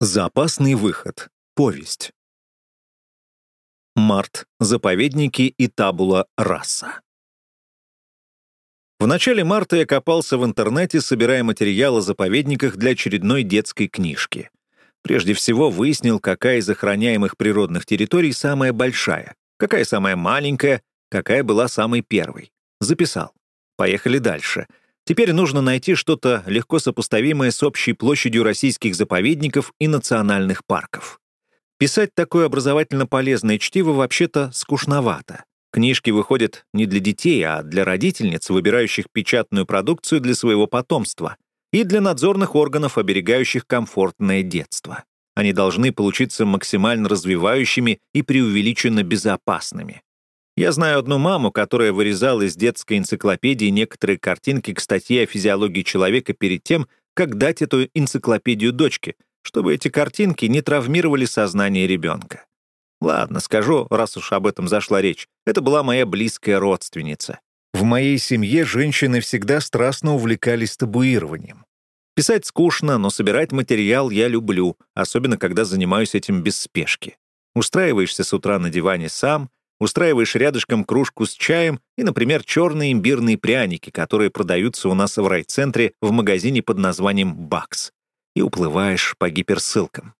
Запасный выход. Повесть. Март. Заповедники и табула раса. В начале марта я копался в интернете, собирая материал о заповедниках для очередной детской книжки. Прежде всего выяснил, какая из охраняемых природных территорий самая большая, какая самая маленькая, какая была самой первой. Записал. Поехали дальше — Теперь нужно найти что-то легко сопоставимое с общей площадью российских заповедников и национальных парков. Писать такое образовательно полезное чтиво вообще-то скучновато. Книжки выходят не для детей, а для родительниц, выбирающих печатную продукцию для своего потомства, и для надзорных органов, оберегающих комфортное детство. Они должны получиться максимально развивающими и преувеличенно безопасными. Я знаю одну маму, которая вырезала из детской энциклопедии некоторые картинки к статье о физиологии человека перед тем, как дать эту энциклопедию дочке, чтобы эти картинки не травмировали сознание ребенка. Ладно, скажу, раз уж об этом зашла речь. Это была моя близкая родственница. В моей семье женщины всегда страстно увлекались табуированием. Писать скучно, но собирать материал я люблю, особенно когда занимаюсь этим без спешки. Устраиваешься с утра на диване сам, устраиваешь рядышком кружку с чаем и, например, черные имбирные пряники, которые продаются у нас в райцентре в магазине под названием «Бакс», и уплываешь по гиперссылкам.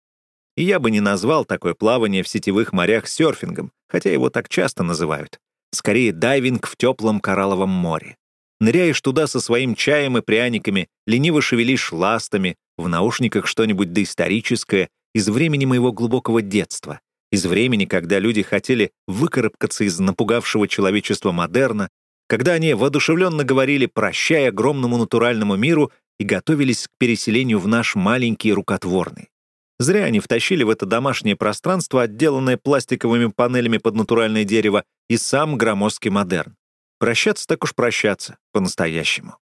И я бы не назвал такое плавание в сетевых морях серфингом, хотя его так часто называют. Скорее, дайвинг в теплом коралловом море. Ныряешь туда со своим чаем и пряниками, лениво шевелишь ластами, в наушниках что-нибудь доисторическое из времени моего глубокого детства, из времени, когда люди хотели выкарабкаться из напугавшего человечества модерна, когда они воодушевленно говорили «прощай огромному натуральному миру» и готовились к переселению в наш маленький рукотворный. Зря они втащили в это домашнее пространство, отделанное пластиковыми панелями под натуральное дерево, и сам громоздкий модерн. Прощаться так уж прощаться, по-настоящему.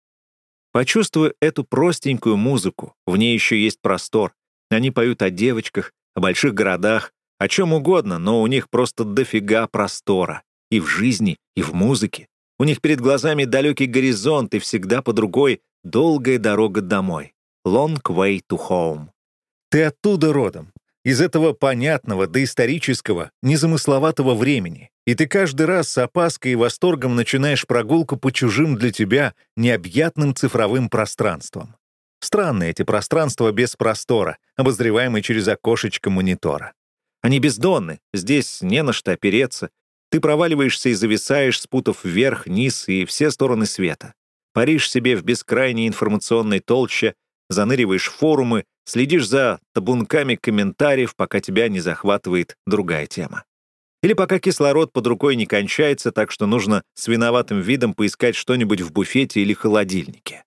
Почувствуй эту простенькую музыку, в ней еще есть простор. Они поют о девочках, о больших городах, о чем угодно, но у них просто дофига простора. И в жизни, и в музыке. У них перед глазами далекий горизонт и всегда под рукой долгая дорога домой. Long way to home. Ты оттуда родом, из этого понятного, доисторического, незамысловатого времени. И ты каждый раз с опаской и восторгом начинаешь прогулку по чужим для тебя необъятным цифровым пространствам. Странные эти пространства без простора, обозреваемые через окошечко монитора. Они бездонны, здесь не на что опереться. Ты проваливаешься и зависаешь, спутав вверх, низ и все стороны света. Паришь себе в бескрайней информационной толще, заныриваешь в форумы, следишь за табунками комментариев, пока тебя не захватывает другая тема. Или пока кислород под рукой не кончается, так что нужно с виноватым видом поискать что-нибудь в буфете или холодильнике.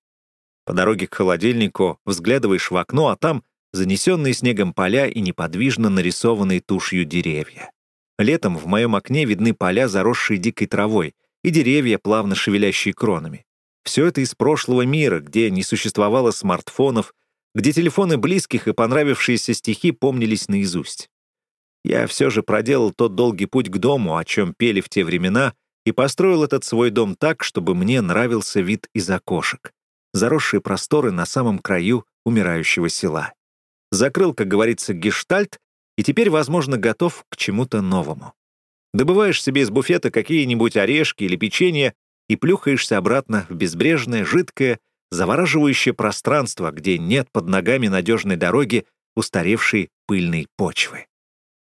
По дороге к холодильнику взглядываешь в окно, а там занесенные снегом поля и неподвижно нарисованные тушью деревья. Летом в моем окне видны поля, заросшие дикой травой, и деревья, плавно шевелящие кронами. Все это из прошлого мира, где не существовало смартфонов, где телефоны близких и понравившиеся стихи помнились наизусть. Я все же проделал тот долгий путь к дому, о чем пели в те времена, и построил этот свой дом так, чтобы мне нравился вид из окошек. Заросшие просторы на самом краю умирающего села закрыл, как говорится, гештальт, и теперь, возможно, готов к чему-то новому. Добываешь себе из буфета какие-нибудь орешки или печенье и плюхаешься обратно в безбрежное, жидкое, завораживающее пространство, где нет под ногами надежной дороги устаревшей пыльной почвы.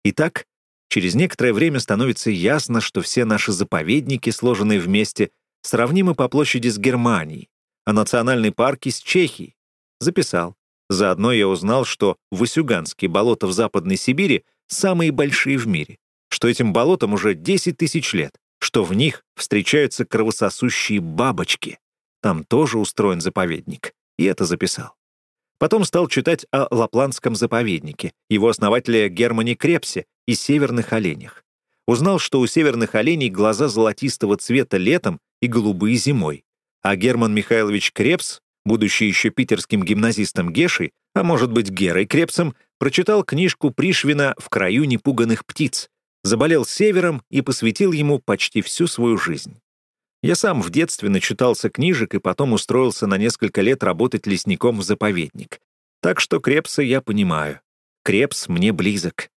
Итак, через некоторое время становится ясно, что все наши заповедники, сложенные вместе, сравнимы по площади с Германией, а национальные парки — с Чехией. Записал. Заодно я узнал, что Васюганские болота в Западной Сибири самые большие в мире, что этим болотам уже 10 тысяч лет, что в них встречаются кровососущие бабочки. Там тоже устроен заповедник, и это записал. Потом стал читать о Лапландском заповеднике, его основателя Германе Крепсе и северных оленях. Узнал, что у северных оленей глаза золотистого цвета летом и голубые зимой, а Герман Михайлович Крепс будучи еще питерским гимназистом Гешей, а может быть Герой Крепсом, прочитал книжку Пришвина «В краю непуганных птиц», заболел севером и посвятил ему почти всю свою жизнь. Я сам в детстве начитался книжек и потом устроился на несколько лет работать лесником в заповедник. Так что Крепса я понимаю. крепс мне близок.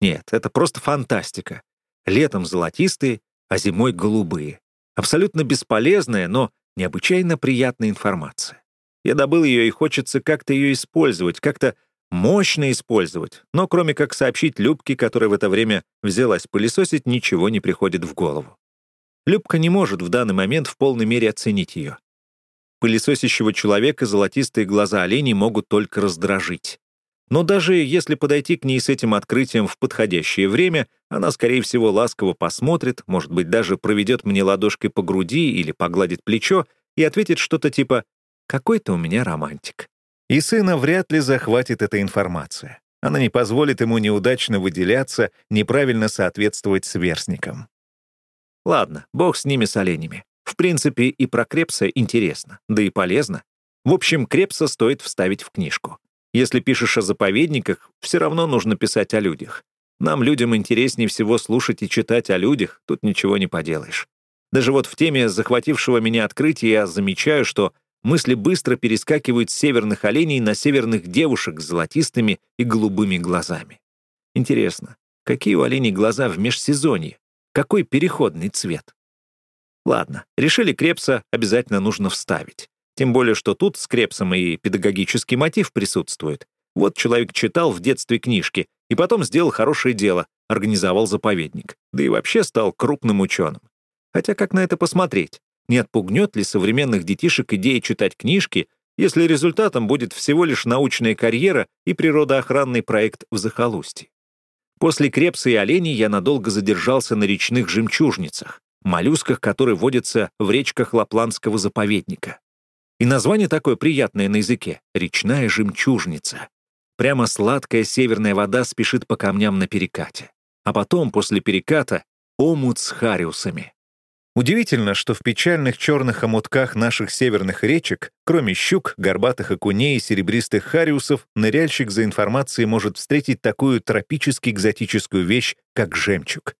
Нет, это просто фантастика. Летом золотистые, а зимой голубые. Абсолютно бесполезная, но необычайно приятная информация. Я добыл ее, и хочется как-то ее использовать, как-то мощно использовать. Но кроме как сообщить Любке, которая в это время взялась пылесосить, ничего не приходит в голову. Любка не может в данный момент в полной мере оценить ее. Пылесосящего человека золотистые глаза оленей могут только раздражить. Но даже если подойти к ней с этим открытием в подходящее время, она, скорее всего, ласково посмотрит, может быть, даже проведет мне ладошкой по груди или погладит плечо и ответит что-то типа «Какой то у меня романтик». И сына вряд ли захватит эта информация. Она не позволит ему неудачно выделяться, неправильно соответствовать сверстникам. Ладно, бог с ними с оленями. В принципе, и про Крепса интересно, да и полезно. В общем, Крепса стоит вставить в книжку. Если пишешь о заповедниках, все равно нужно писать о людях. Нам, людям, интереснее всего слушать и читать о людях, тут ничего не поделаешь. Даже вот в теме захватившего меня открытия я замечаю, что мысли быстро перескакивают с северных оленей на северных девушек с золотистыми и голубыми глазами. Интересно, какие у оленей глаза в межсезонье? Какой переходный цвет? Ладно, решили Крепса обязательно нужно вставить. Тем более, что тут с Крепсом и педагогический мотив присутствует. Вот человек читал в детстве книжки и потом сделал хорошее дело, организовал заповедник. Да и вообще стал крупным ученым. Хотя как на это посмотреть? Не отпугнет ли современных детишек идея читать книжки, если результатом будет всего лишь научная карьера и природоохранный проект в захолустье? После крепса и оленей я надолго задержался на речных жемчужницах, моллюсках, которые водятся в речках Лапландского заповедника. И название такое приятное на языке — речная жемчужница. Прямо сладкая северная вода спешит по камням на перекате. А потом, после переката, омут с хариусами. Удивительно, что в печальных черных омутках наших северных речек, кроме щук, горбатых окуней и серебристых хариусов, ныряльщик за информацией может встретить такую тропически экзотическую вещь, как жемчуг.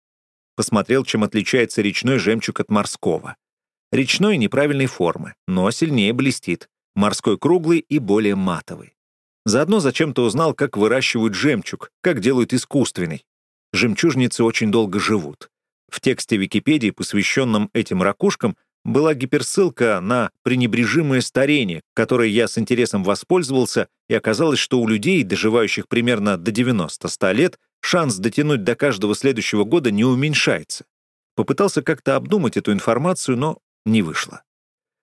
Посмотрел, чем отличается речной жемчуг от морского. Речной неправильной формы, но сильнее блестит. Морской круглый и более матовый. Заодно зачем-то узнал, как выращивают жемчуг, как делают искусственный. Жемчужницы очень долго живут. В тексте Википедии, посвященном этим ракушкам, была гиперссылка на пренебрежимое старение, которой я с интересом воспользовался, и оказалось, что у людей, доживающих примерно до 90-100 лет, шанс дотянуть до каждого следующего года не уменьшается. Попытался как-то обдумать эту информацию, но не вышло.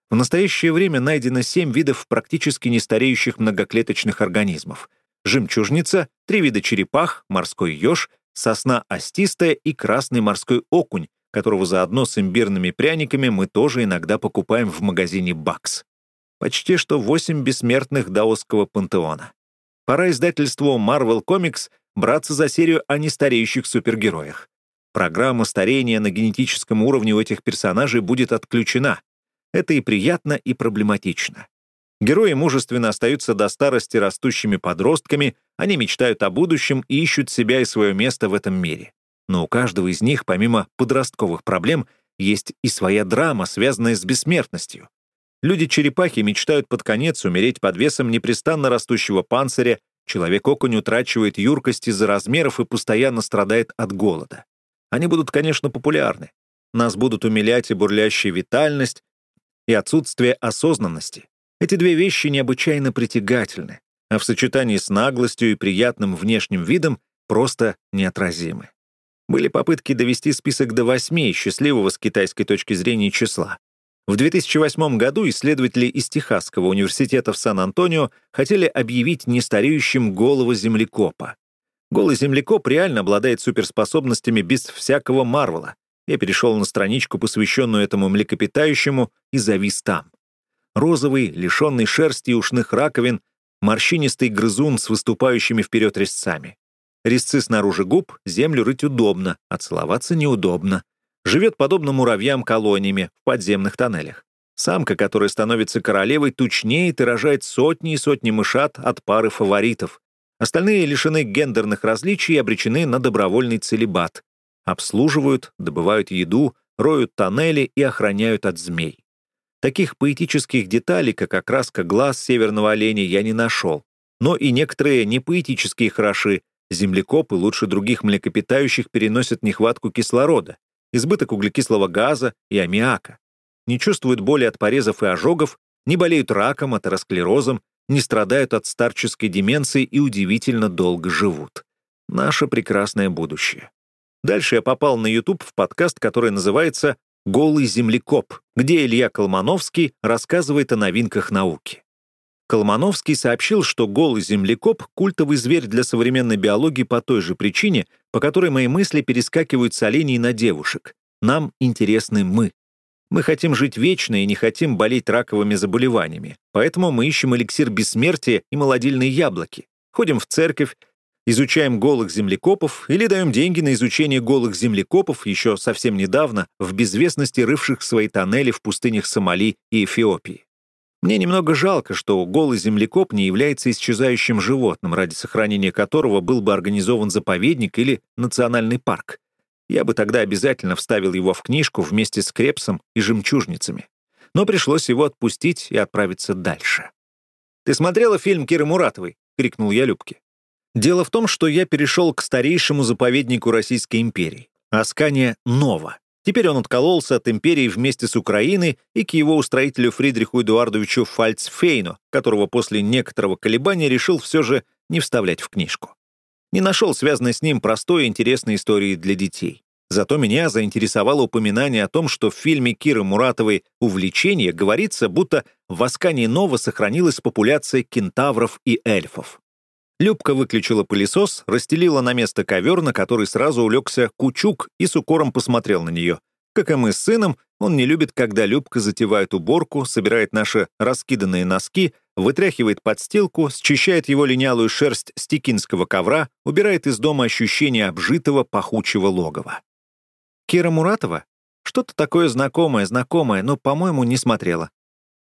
В настоящее время найдено семь видов практически нестареющих многоклеточных организмов. Жемчужница, три вида черепах, морской еж, сосна остистая и красный морской окунь, которого заодно с имбирными пряниками мы тоже иногда покупаем в магазине «Бакс». Почти что восемь бессмертных даосского пантеона. Пора издательству Marvel Comics браться за серию о нестареющих супергероях. Программа старения на генетическом уровне у этих персонажей будет отключена. Это и приятно, и проблематично. Герои мужественно остаются до старости растущими подростками, они мечтают о будущем и ищут себя и свое место в этом мире. Но у каждого из них, помимо подростковых проблем, есть и своя драма, связанная с бессмертностью. Люди-черепахи мечтают под конец умереть под весом непрестанно растущего панциря, человек-окунь утрачивает юркость из-за размеров и постоянно страдает от голода. Они будут, конечно, популярны. Нас будут умилять и бурлящая витальность, и отсутствие осознанности. Эти две вещи необычайно притягательны, а в сочетании с наглостью и приятным внешним видом просто неотразимы. Были попытки довести список до восьми, счастливого с китайской точки зрения числа. В 2008 году исследователи из Техасского университета в Сан-Антонио хотели объявить нестареющим голого землекопа. Голый землекоп реально обладает суперспособностями без всякого Марвела. Я перешел на страничку, посвященную этому млекопитающему, и завис там. Розовый, лишенный шерсти и ушных раковин, морщинистый грызун с выступающими вперед резцами. Резцы снаружи губ, землю рыть удобно, а целоваться неудобно. Живет подобно муравьям колониями в подземных тоннелях. Самка, которая становится королевой, тучнеет и рожает сотни и сотни мышат от пары фаворитов, Остальные лишены гендерных различий и обречены на добровольный целебат. Обслуживают, добывают еду, роют тоннели и охраняют от змей. Таких поэтических деталей, как окраска глаз северного оленя, я не нашел. но и некоторые непоэтические хороши. Землекопы лучше других млекопитающих переносят нехватку кислорода, избыток углекислого газа и аммиака. Не чувствуют боли от порезов и ожогов, не болеют раком, атеросклерозом, не страдают от старческой деменции и удивительно долго живут. Наше прекрасное будущее. Дальше я попал на YouTube в подкаст, который называется «Голый землекоп», где Илья Колмановский рассказывает о новинках науки. Колмановский сообщил, что голый землекоп — культовый зверь для современной биологии по той же причине, по которой мои мысли перескакивают с оленей на девушек. Нам интересны мы. Мы хотим жить вечно и не хотим болеть раковыми заболеваниями, поэтому мы ищем эликсир бессмертия и молодильные яблоки, ходим в церковь, изучаем голых землекопов или даем деньги на изучение голых землекопов еще совсем недавно в безвестности рывших свои тоннели в пустынях Сомали и Эфиопии. Мне немного жалко, что голый землекоп не является исчезающим животным, ради сохранения которого был бы организован заповедник или национальный парк. Я бы тогда обязательно вставил его в книжку вместе с крепсом и жемчужницами. Но пришлось его отпустить и отправиться дальше. «Ты смотрела фильм Киры Муратовой?» — крикнул я Любке. Дело в том, что я перешел к старейшему заповеднику Российской империи — Аскания Нова. Теперь он откололся от империи вместе с Украиной и к его устроителю Фридриху Эдуардовичу Фальцфейну, которого после некоторого колебания решил все же не вставлять в книжку. Не нашел связанной с ним простой и интересной истории для детей. Зато меня заинтересовало упоминание о том, что в фильме Киры Муратовой «Увлечение» говорится, будто в Аскании Нова сохранилась популяция кентавров и эльфов. Любка выключила пылесос, расстелила на место ковер, на который сразу улегся Кучук и с укором посмотрел на нее. Как и мы с сыном, он не любит, когда Любка затевает уборку, собирает наши раскиданные носки, вытряхивает подстилку, счищает его линялую шерсть с текинского ковра, убирает из дома ощущение обжитого пахучего логова. Кира Муратова? Что-то такое знакомое-знакомое, но, по-моему, не смотрела.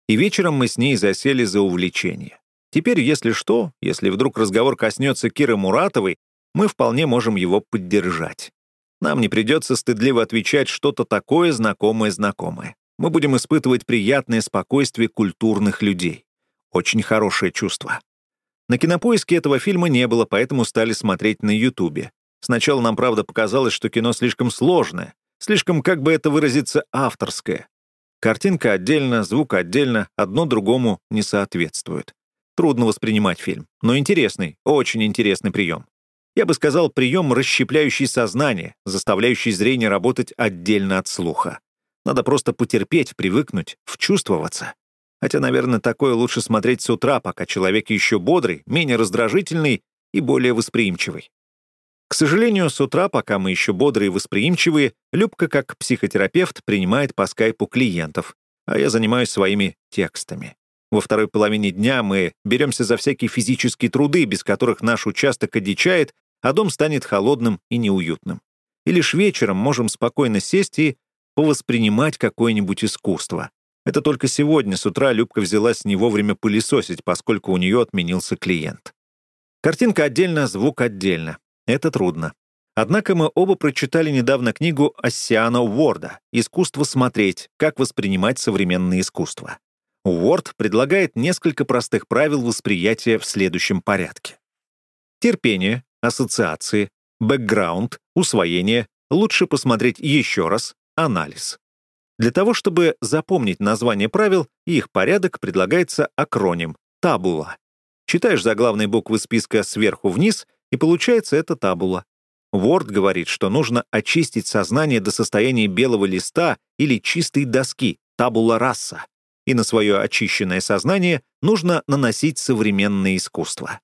И вечером мы с ней засели за увлечение. Теперь, если что, если вдруг разговор коснется Киры Муратовой, мы вполне можем его поддержать. Нам не придется стыдливо отвечать что-то такое знакомое-знакомое. Мы будем испытывать приятное спокойствие культурных людей. Очень хорошее чувство. На кинопоиске этого фильма не было, поэтому стали смотреть на Ютубе. Сначала нам, правда, показалось, что кино слишком сложное, слишком, как бы это выразиться, авторское. Картинка отдельно, звук отдельно, одно другому не соответствует. Трудно воспринимать фильм, но интересный, очень интересный прием. Я бы сказал, прием, расщепляющий сознание, заставляющий зрение работать отдельно от слуха. Надо просто потерпеть, привыкнуть, вчувствоваться. Хотя, наверное, такое лучше смотреть с утра, пока человек еще бодрый, менее раздражительный и более восприимчивый. К сожалению, с утра, пока мы еще бодрые и восприимчивые, Любка, как психотерапевт, принимает по скайпу клиентов, а я занимаюсь своими текстами. Во второй половине дня мы беремся за всякие физические труды, без которых наш участок одичает, а дом станет холодным и неуютным. И лишь вечером можем спокойно сесть и повоспринимать какое-нибудь искусство. Это только сегодня с утра Любка взялась не вовремя пылесосить, поскольку у нее отменился клиент. Картинка отдельно, звук отдельно. Это трудно. Однако мы оба прочитали недавно книгу Оссиана Уорда «Искусство смотреть. Как воспринимать современное искусство». Уорд предлагает несколько простых правил восприятия в следующем порядке. Терпение, ассоциации, бэкграунд, усвоение, лучше посмотреть еще раз, анализ. Для того, чтобы запомнить название правил и их порядок, предлагается акроним «табула». Читаешь заглавные буквы списка сверху вниз, и получается это табула. Word говорит, что нужно очистить сознание до состояния белого листа или чистой доски, табула раса и на свое очищенное сознание нужно наносить современное искусство.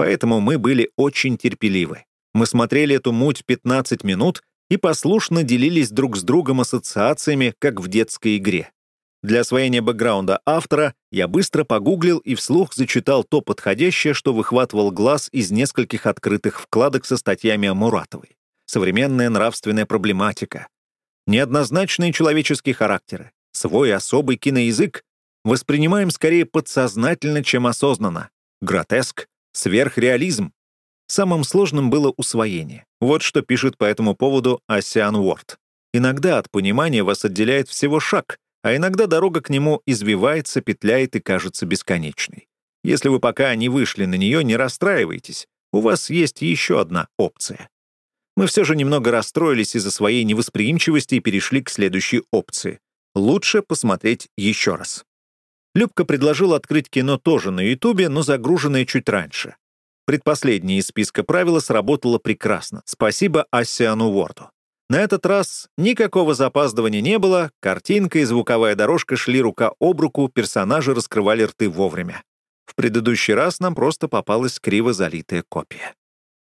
Поэтому мы были очень терпеливы. Мы смотрели эту муть 15 минут и послушно делились друг с другом ассоциациями, как в детской игре. Для освоения бэкграунда автора я быстро погуглил и вслух зачитал то подходящее, что выхватывал глаз из нескольких открытых вкладок со статьями о Муратовой. Современная нравственная проблематика. Неоднозначные человеческие характеры свой особый киноязык воспринимаем скорее подсознательно, чем осознанно. Гротеск, сверхреализм. Самым сложным было усвоение. Вот что пишет по этому поводу Асиан Уорд. Иногда от понимания вас отделяет всего шаг, а иногда дорога к нему извивается, петляет и кажется бесконечной. Если вы пока не вышли на нее, не расстраивайтесь. У вас есть еще одна опция. Мы все же немного расстроились из-за своей невосприимчивости и перешли к следующей опции. Лучше посмотреть еще раз. Любка предложил открыть кино тоже на Ютубе, но загруженное чуть раньше. Предпоследнее из списка правила сработало прекрасно. Спасибо Ассиану Уорду. На этот раз никакого запаздывания не было, картинка и звуковая дорожка шли рука об руку, персонажи раскрывали рты вовремя. В предыдущий раз нам просто попалась криво залитая копия.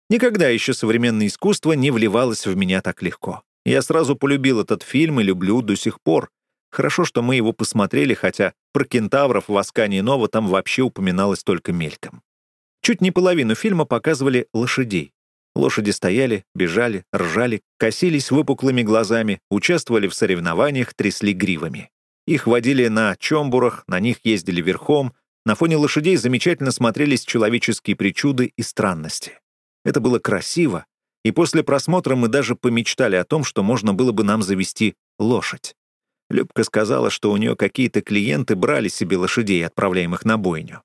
Никогда еще современное искусство не вливалось в меня так легко. Я сразу полюбил этот фильм и люблю до сих пор. Хорошо, что мы его посмотрели, хотя про кентавров в «Аскании Нова» там вообще упоминалось только мельком. Чуть не половину фильма показывали лошадей. Лошади стояли, бежали, ржали, косились выпуклыми глазами, участвовали в соревнованиях, трясли гривами. Их водили на чомбурах, на них ездили верхом, на фоне лошадей замечательно смотрелись человеческие причуды и странности. Это было красиво, и после просмотра мы даже помечтали о том, что можно было бы нам завести лошадь. Любка сказала, что у нее какие-то клиенты брали себе лошадей, отправляемых на бойню.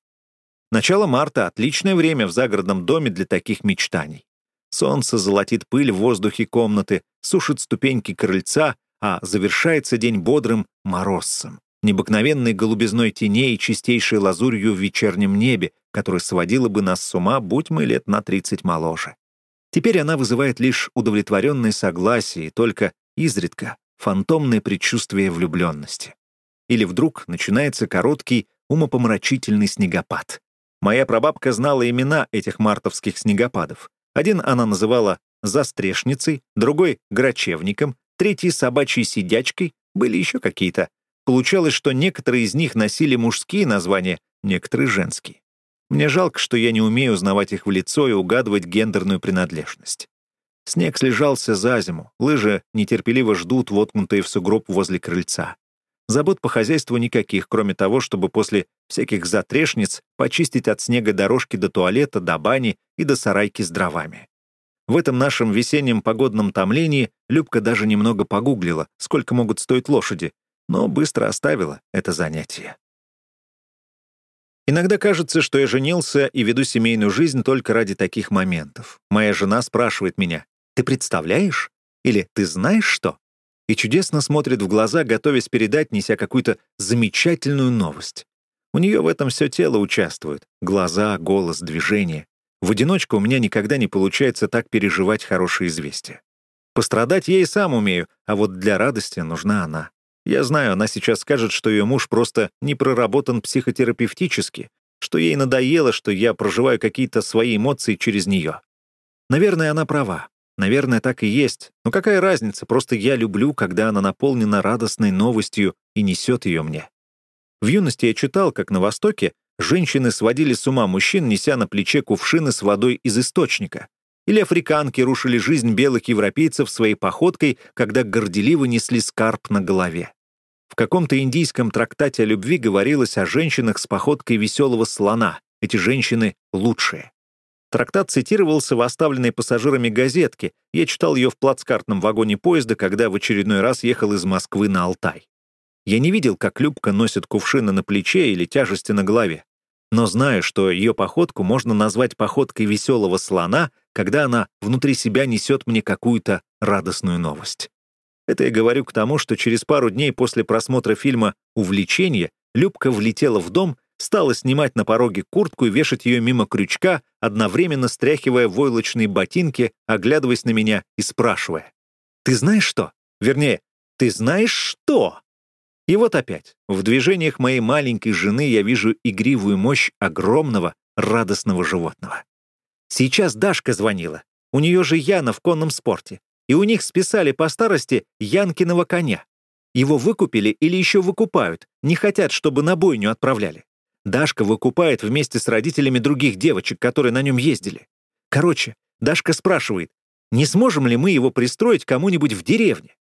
Начало марта — отличное время в загородном доме для таких мечтаний. Солнце золотит пыль в воздухе комнаты, сушит ступеньки крыльца, а завершается день бодрым морозцем, необыкновенной голубизной теней и чистейшей лазурью в вечернем небе, которая сводила бы нас с ума, будь мы лет на 30 моложе. Теперь она вызывает лишь удовлетворенное согласие, и только изредка фантомное предчувствие влюбленности. Или вдруг начинается короткий, умопомрачительный снегопад. Моя прабабка знала имена этих мартовских снегопадов. Один она называла «застрешницей», другой — «грачевником», третий — «собачьей сидячкой», были еще какие-то. Получалось, что некоторые из них носили мужские названия, некоторые — женские. Мне жалко, что я не умею узнавать их в лицо и угадывать гендерную принадлежность. Снег слежался за зиму, лыжи нетерпеливо ждут, воткнутые в сугроб возле крыльца. Забот по хозяйству никаких, кроме того, чтобы после всяких затрешниц почистить от снега дорожки до туалета, до бани и до сарайки с дровами. В этом нашем весеннем погодном томлении Любка даже немного погуглила, сколько могут стоить лошади, но быстро оставила это занятие. Иногда кажется, что я женился и веду семейную жизнь только ради таких моментов. Моя жена спрашивает меня, «Ты представляешь? Или ты знаешь что?» и чудесно смотрит в глаза, готовясь передать, неся какую-то замечательную новость. У нее в этом все тело участвует. Глаза, голос, движение. В одиночку у меня никогда не получается так переживать хорошие известия. Пострадать я и сам умею, а вот для радости нужна она. Я знаю, она сейчас скажет, что ее муж просто не проработан психотерапевтически, что ей надоело, что я проживаю какие-то свои эмоции через нее. Наверное, она права. Наверное, так и есть. Но какая разница, просто я люблю, когда она наполнена радостной новостью и несет ее мне. В юности я читал, как на Востоке женщины сводили с ума мужчин, неся на плече кувшины с водой из источника. Или африканки рушили жизнь белых европейцев своей походкой, когда горделиво несли скарб на голове. В каком-то индийском трактате о любви говорилось о женщинах с походкой веселого слона. Эти женщины лучшие. Трактат цитировался в оставленной пассажирами газетке. Я читал ее в плацкартном вагоне поезда, когда в очередной раз ехал из Москвы на Алтай. Я не видел, как Любка носит кувшины на плече или тяжести на голове. Но знаю, что ее походку можно назвать походкой веселого слона, когда она внутри себя несет мне какую-то радостную новость. Это я говорю к тому, что через пару дней после просмотра фильма «Увлечение» Любка влетела в дом стала снимать на пороге куртку и вешать ее мимо крючка, одновременно стряхивая войлочные ботинки, оглядываясь на меня и спрашивая. «Ты знаешь что? Вернее, ты знаешь что?» И вот опять, в движениях моей маленькой жены я вижу игривую мощь огромного, радостного животного. Сейчас Дашка звонила. У нее же Яна в конном спорте. И у них списали по старости Янкиного коня. Его выкупили или еще выкупают, не хотят, чтобы на бойню отправляли. Дашка выкупает вместе с родителями других девочек, которые на нем ездили. Короче, Дашка спрашивает, не сможем ли мы его пристроить кому-нибудь в деревне?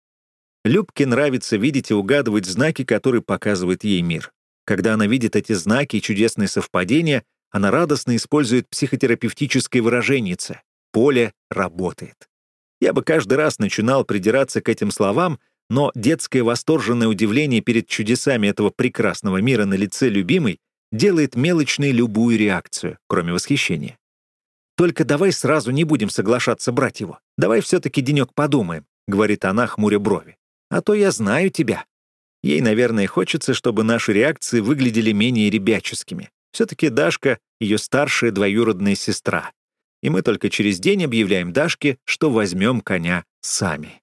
Любке нравится видеть и угадывать знаки, которые показывает ей мир. Когда она видит эти знаки и чудесные совпадения, она радостно использует психотерапевтическое выражение «поле работает». Я бы каждый раз начинал придираться к этим словам, но детское восторженное удивление перед чудесами этого прекрасного мира на лице любимой делает мелочной любую реакцию, кроме восхищения. «Только давай сразу не будем соглашаться брать его. Давай все-таки денек подумаем», — говорит она, хмуря брови. «А то я знаю тебя». Ей, наверное, хочется, чтобы наши реакции выглядели менее ребяческими. Все-таки Дашка — ее старшая двоюродная сестра. И мы только через день объявляем Дашке, что возьмем коня сами.